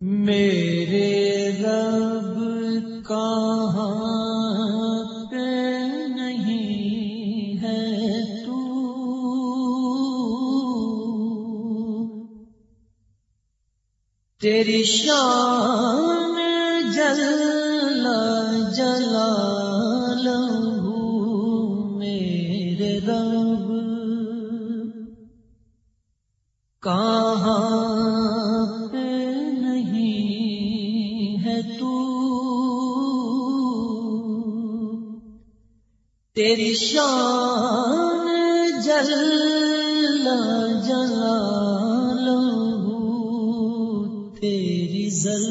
میرے رب کہاں پہ نہیں ہے تو تیری شان جل جلا میرے رب کہاں تیری شان جل جلا تیری زل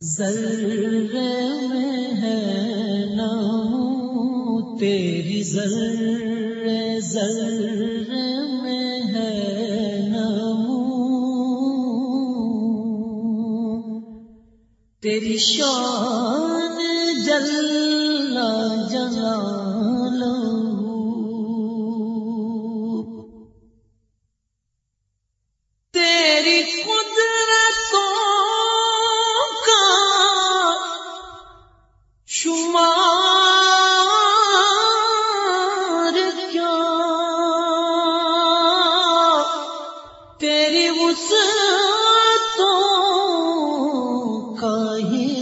زل میں ہے نام تیری زل زل میں ہے نام تیری شان جل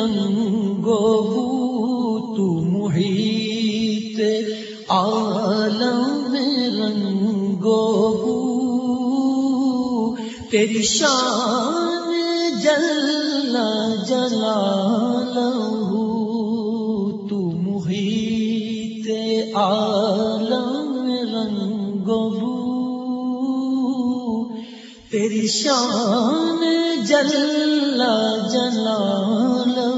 رنگو تم ہی تے عالم رنگو تیری شان جل جلا تم ہی تے عالم رنگو تیری شان جل جلا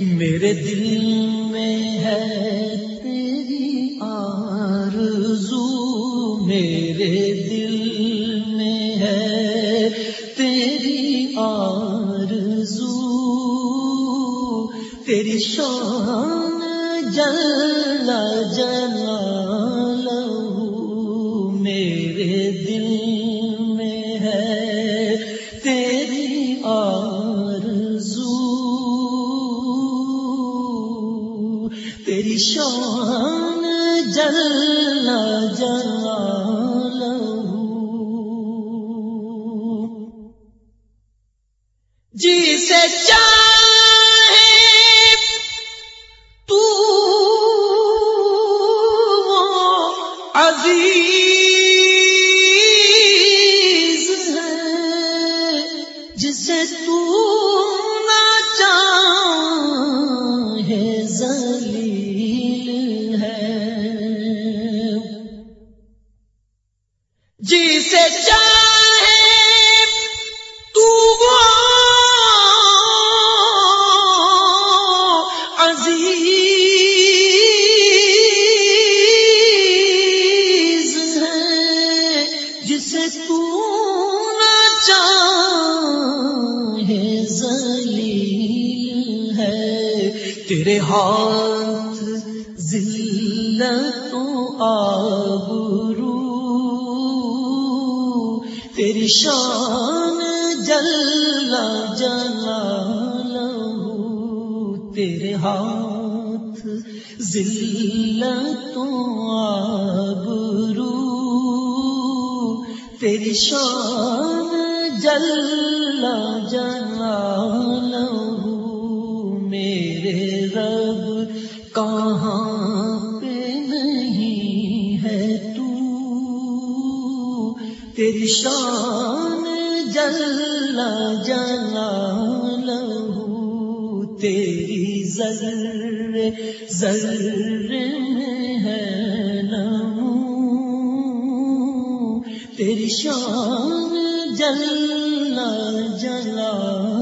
میرے دل میں ہے تیری آرزو، میرے دل میں ہے تیری آرزو۔ تیری شان جل جلا میرے دل جی چاہے تو عزیز تیرے ہاتھ ذلت آبرو، تیری شان جل جلا تیرے ہاتھ ذلت آبرو، تیری شان جل جلا میرے کہاں پہ نہیں ہے تو؟ تیری شان جل جلا لہو تیری زر زر میں ہے نمو تیری شان جل جلا